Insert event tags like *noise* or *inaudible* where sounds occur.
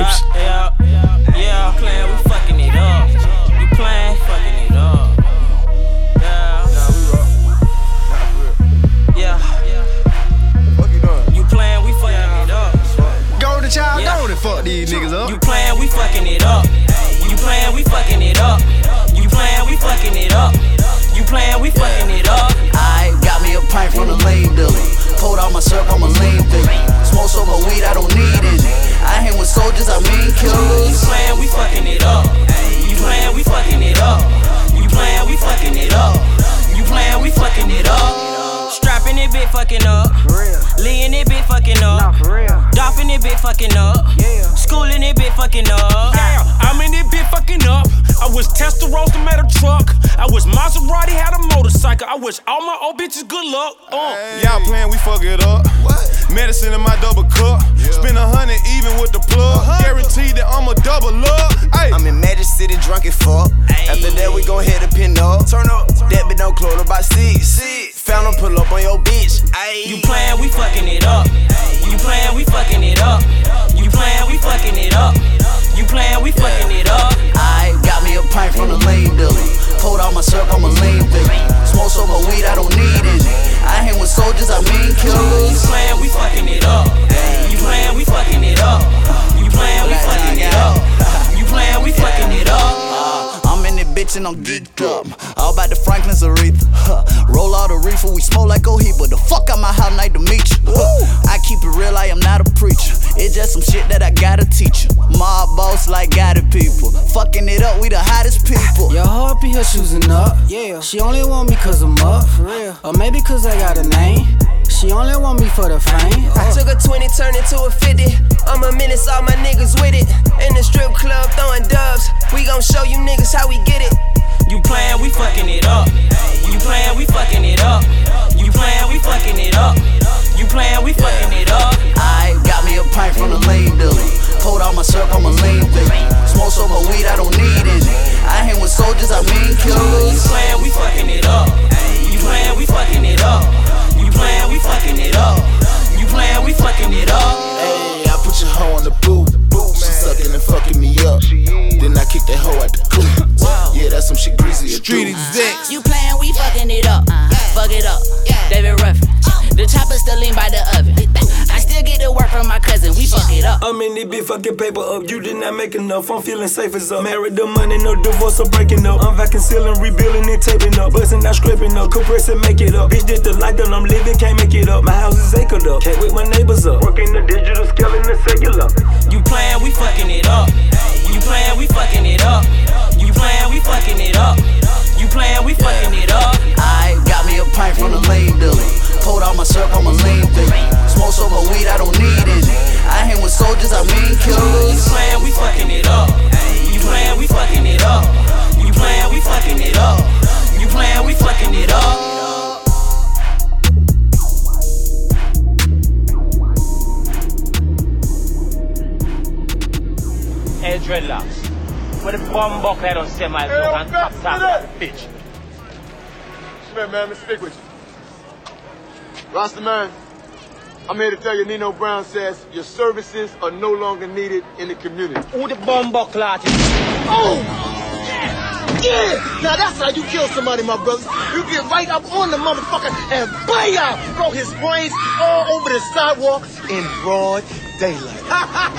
Nips. Yeah, yeah, yeah, playing, we fucking it up. You playing, fucking it up. Yeah, yeah, Fuck you doing? you playing, we fucking it up. Go to child, Yeah. go and fuck these niggas up. You playing, we fucking it up. You playing, we fucking it up. You playing, we fucking it up. You playing, we fucking it up. I got me a pint from the lane dealer. Pulled out my syrup, I'm a lean baby. Smoke so much weed, I don't need any. With soldiers, I mean You playing, we fucking it up. You playing, we fucking it up. You playing, we fucking it up. You playing, we fucking it up. Strapping it, bit fucking up. Lean it, bit fucking up. Doffing it, bit fucking up. Schooling a motorcycle. I wish all my old bitches good luck. Uh. Y'all playing, we fuck it up. Medicine in my double cup. Spend a hundred even with the plug. Guaranteed that I'm a double up. Ay. I'm in Magic City drunk as fuck. After that, we gon' hit a pin up. Turn up. That bitch don't close about six. Found him pull up on your bitch. Ayy. You playing, we fucking it up. You playing, we fucking it up. I'm in and I'm geeked up. All about the Franklin's Aretha. Huh. Roll out a reefer, we smoke like Cohiba. The fuck out my house, night to meet you. Huh. I keep it real, I am not a preacher. It's just some shit that I gotta teach you. Mob boss like guided people. Fucking it up, we the hottest people. Your heart be her choosing up. Yeah. She only want me cause I'm up. For real. Or maybe cause I got a name. She only want me for the fame. I took a 20, turned into a 50. I'm a menace, all my niggas with it. In the strip club, throwing dubs. Gon' show you niggas how we get it. You playing, we fucking it up. You playing, we fucking it up. You playing, we fucking it up. You playing, we fucking it up. I got me a pint from the lane dealer. Pulled out my syrup, I'm a lean baby. Smoke so much weed, I don't need any. I hang with soldiers, I mean You Street do. execs. You playing, we fucking it up. Uh-huh. Fuck it up. Yeah. David Ruffin. Oh. The chopper still in by the oven. I still get the work from my cousin. We fuck it up. I'm in this bitch fucking paper up. You did not make enough. I'm feeling safe as up. Married the money, no divorce or breaking up. I'm vacuum sealing, rebuilding and taping up. Busting out, scraping up. Compressing, make it up. Bitch, did the life that I'm living, can't make it up. My house is acred up. Can't wake my neighbors up. Working the digital scale and the cellular. You playing, Hey, dreadlocks. Where the bomb buckle I don't say my dog and top top that bitch. Smith, man, let's stick with you. Rasta man, I'm here to tell you Nino Brown says your services are no longer needed in the community. Who the bomb buckle artist? Oh! Yeah! Now that's how you kill somebody, my brother. You get right up on the motherfucker and bam! Throw his brains all over the sidewalk in broad daylight. *laughs*